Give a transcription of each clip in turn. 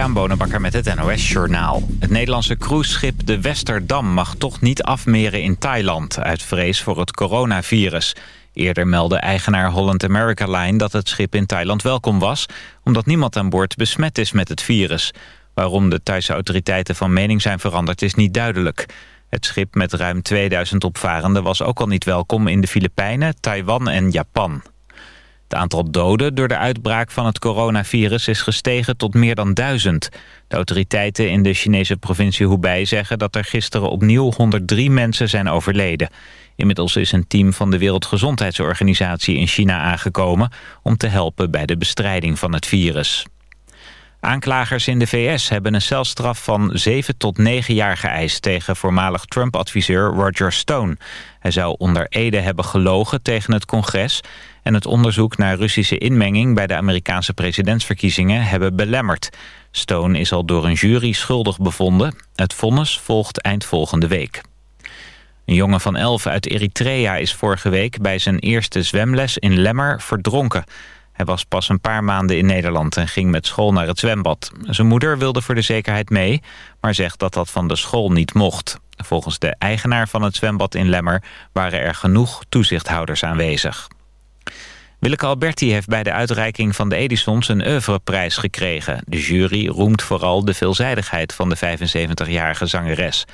Christian Bonenbakker met het NOS Journaal. Het Nederlandse cruiseschip de Westerdam mag toch niet afmeren in Thailand... uit vrees voor het coronavirus. Eerder meldde eigenaar Holland America Line dat het schip in Thailand welkom was... omdat niemand aan boord besmet is met het virus. Waarom de Thaise autoriteiten van mening zijn veranderd is niet duidelijk. Het schip met ruim 2000 opvarenden was ook al niet welkom in de Filipijnen, Taiwan en Japan. Het aantal doden door de uitbraak van het coronavirus is gestegen tot meer dan duizend. De autoriteiten in de Chinese provincie Hubei zeggen dat er gisteren opnieuw 103 mensen zijn overleden. Inmiddels is een team van de Wereldgezondheidsorganisatie in China aangekomen om te helpen bij de bestrijding van het virus. Aanklagers in de VS hebben een celstraf van 7 tot 9 jaar geëist... tegen voormalig Trump-adviseur Roger Stone. Hij zou onder Ede hebben gelogen tegen het congres... en het onderzoek naar Russische inmenging... bij de Amerikaanse presidentsverkiezingen hebben belemmerd. Stone is al door een jury schuldig bevonden. Het vonnis volgt eind volgende week. Een jongen van 11 uit Eritrea is vorige week bij zijn eerste zwemles in Lemmer verdronken... Hij was pas een paar maanden in Nederland en ging met school naar het zwembad. Zijn moeder wilde voor de zekerheid mee, maar zegt dat dat van de school niet mocht. Volgens de eigenaar van het zwembad in Lemmer waren er genoeg toezichthouders aanwezig. Willeke Alberti heeft bij de uitreiking van de Edisons een oeuvreprijs gekregen. De jury roemt vooral de veelzijdigheid van de 75-jarige zangeres.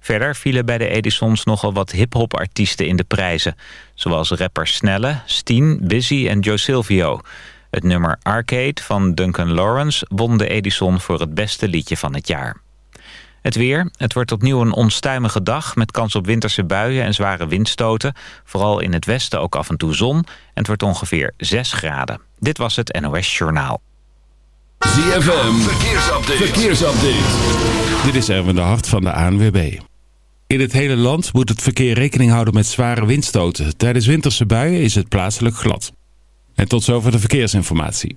Verder vielen bij de Edisons nogal wat hip-hop-artiesten in de prijzen. Zoals rapper Snelle, Steen, Busy en Joe Silvio. Het nummer Arcade van Duncan Lawrence won de Edison voor het beste liedje van het jaar. Het weer. Het wordt opnieuw een onstuimige dag... met kans op winterse buien en zware windstoten. Vooral in het westen ook af en toe zon. En het wordt ongeveer 6 graden. Dit was het NOS Journaal. ZFM. Verkeersupdate. Verkeersupdate. Dit is Erwin de Hart van de ANWB. In het hele land moet het verkeer rekening houden met zware windstoten. Tijdens winterse buien is het plaatselijk glad. En tot zover de verkeersinformatie.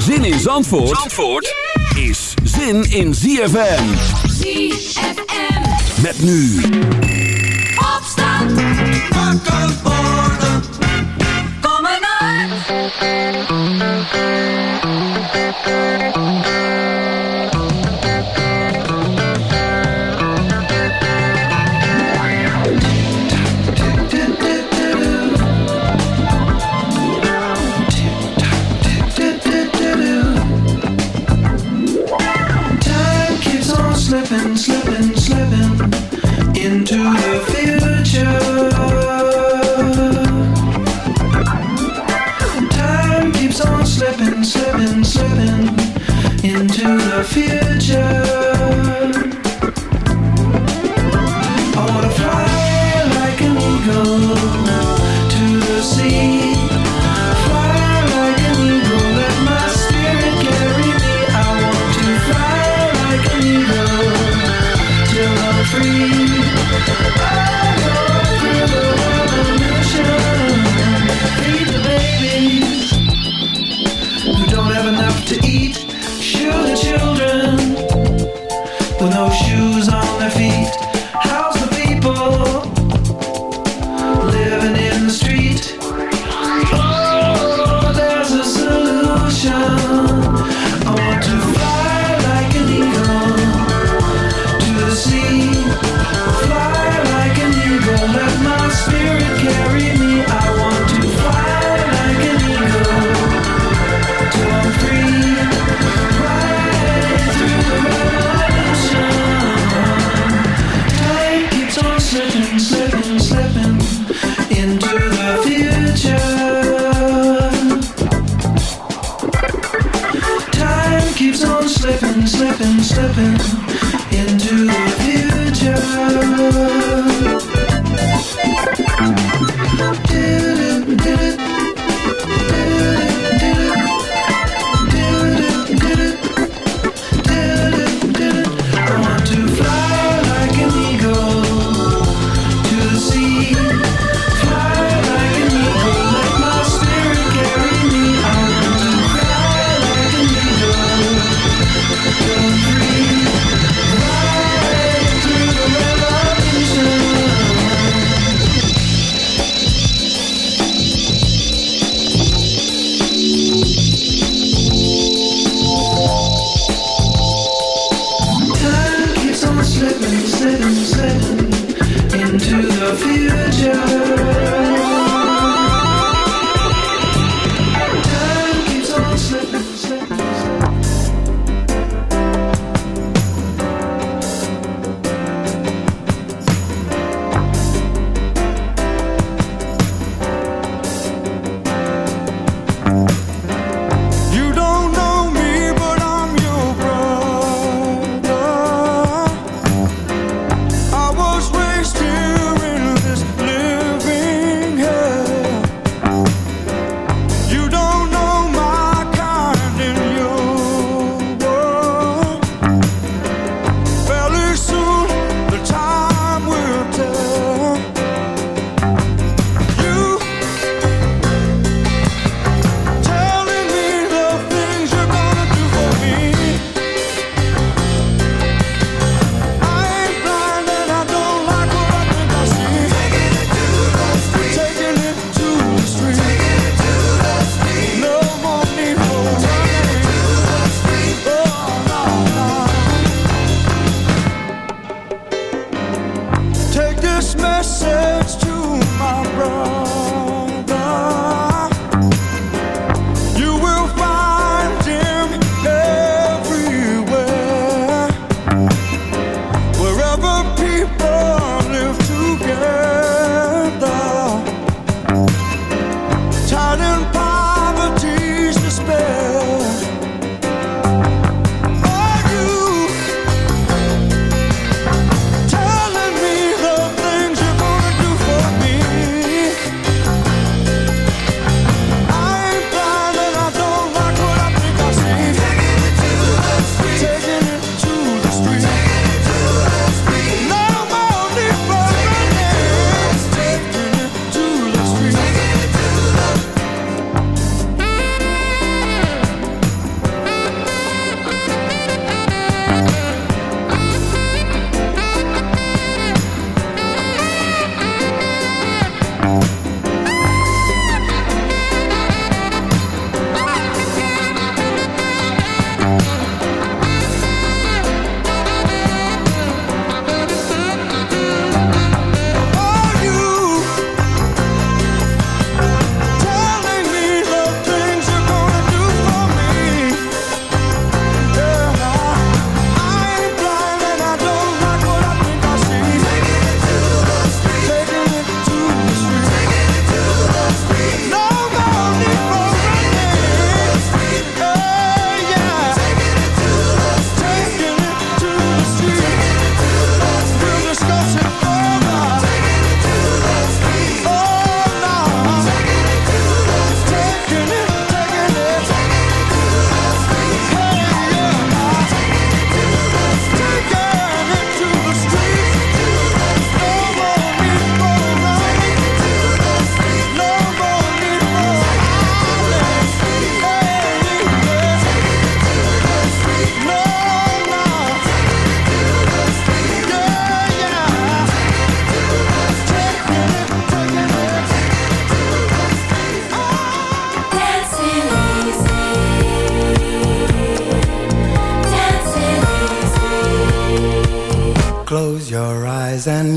Zin in Zandvoort, Zandvoort is zin in ZFM. ZFM. Met nu. Opstand. Wakker worden. Kom slipping, feel future.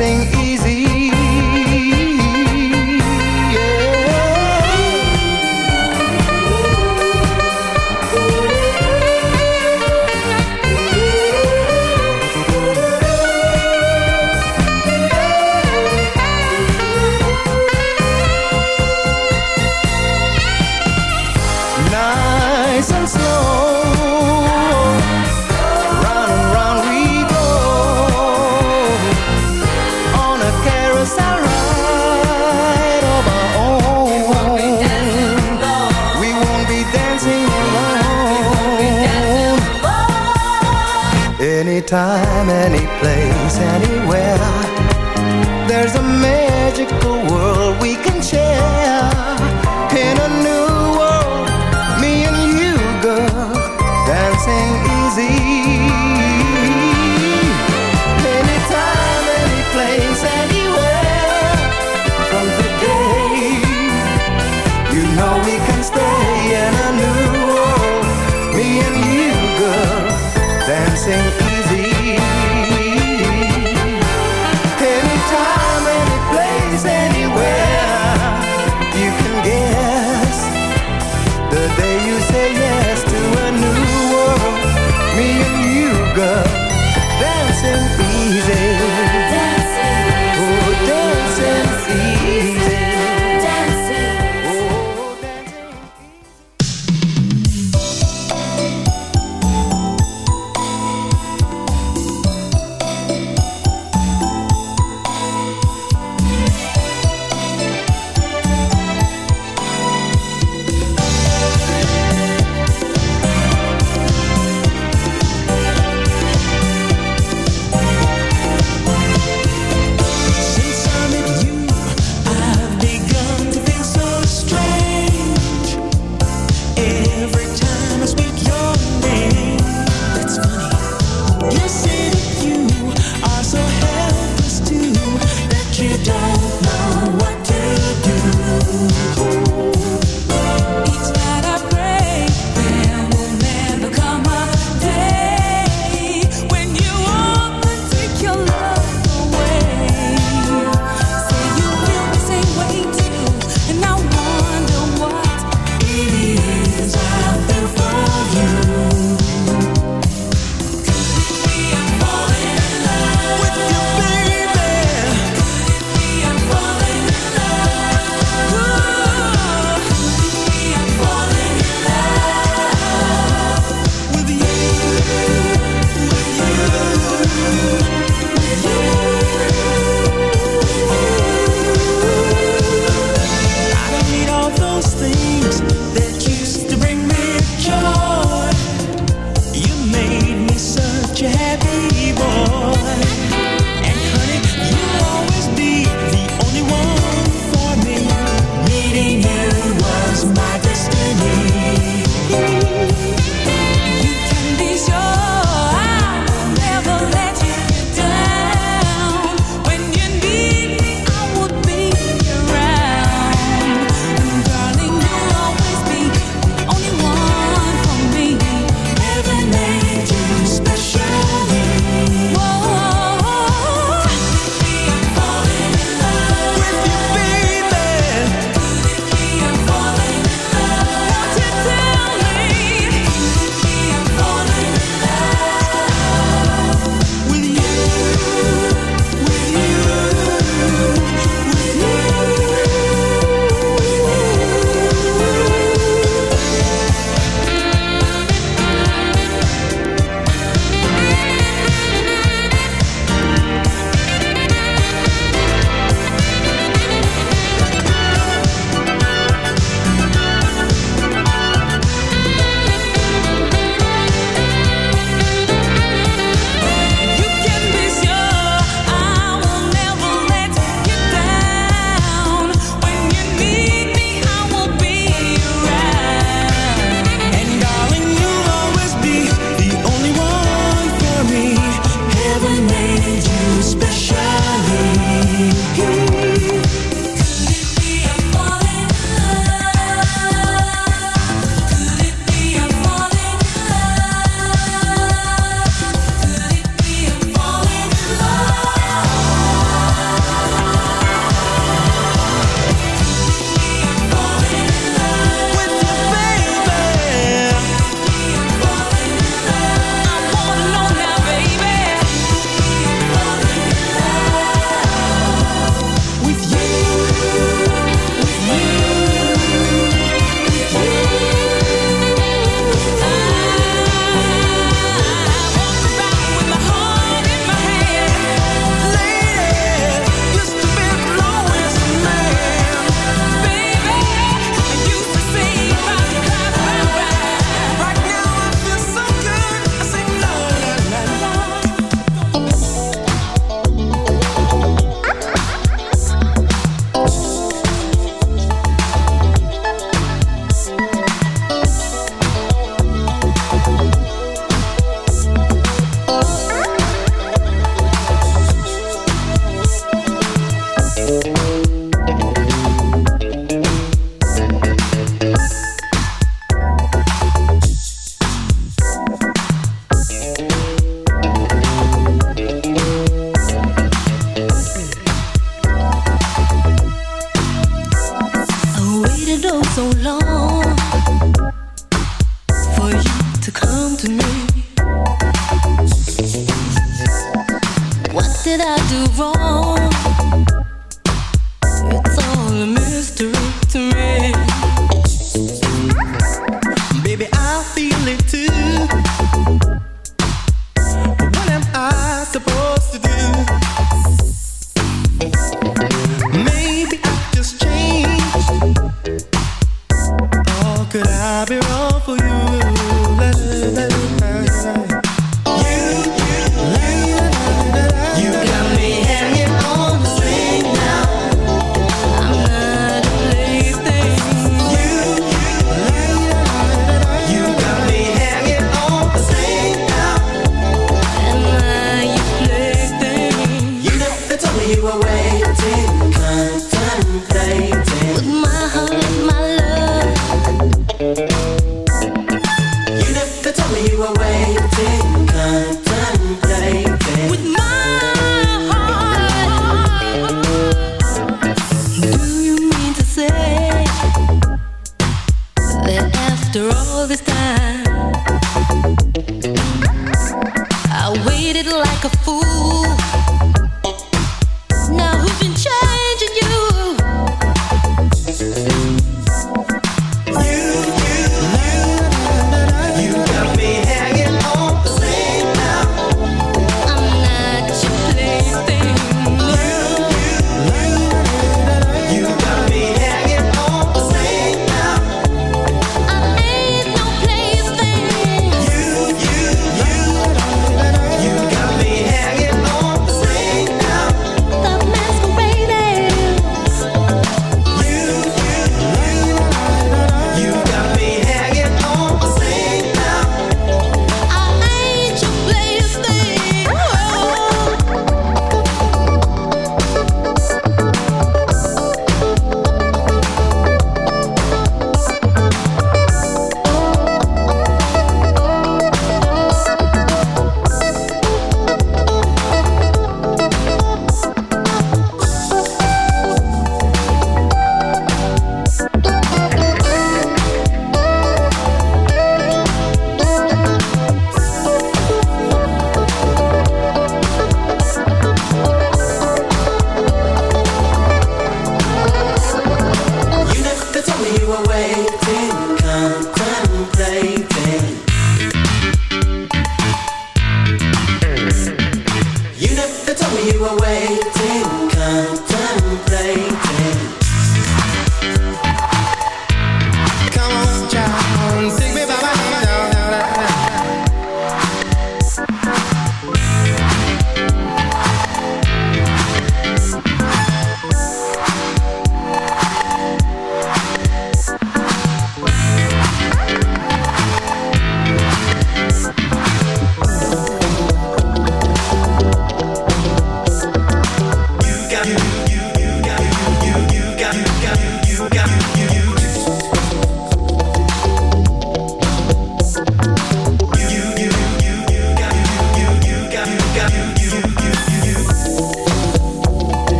sing many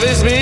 is me.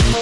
you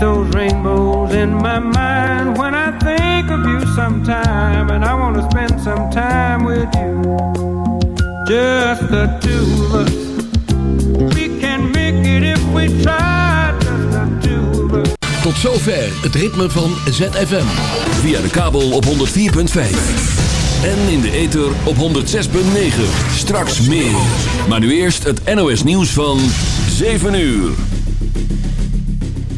those rainbows in my mind. When I think of you sometime, and I want to spend some time with you, just the two of us. We can make it if we try, just the two of us. Tot zover het ritme van ZFM. Via de kabel op 104.5. En in de ether op 106.9. Straks meer. Maar nu eerst het NOS nieuws van 7 uur.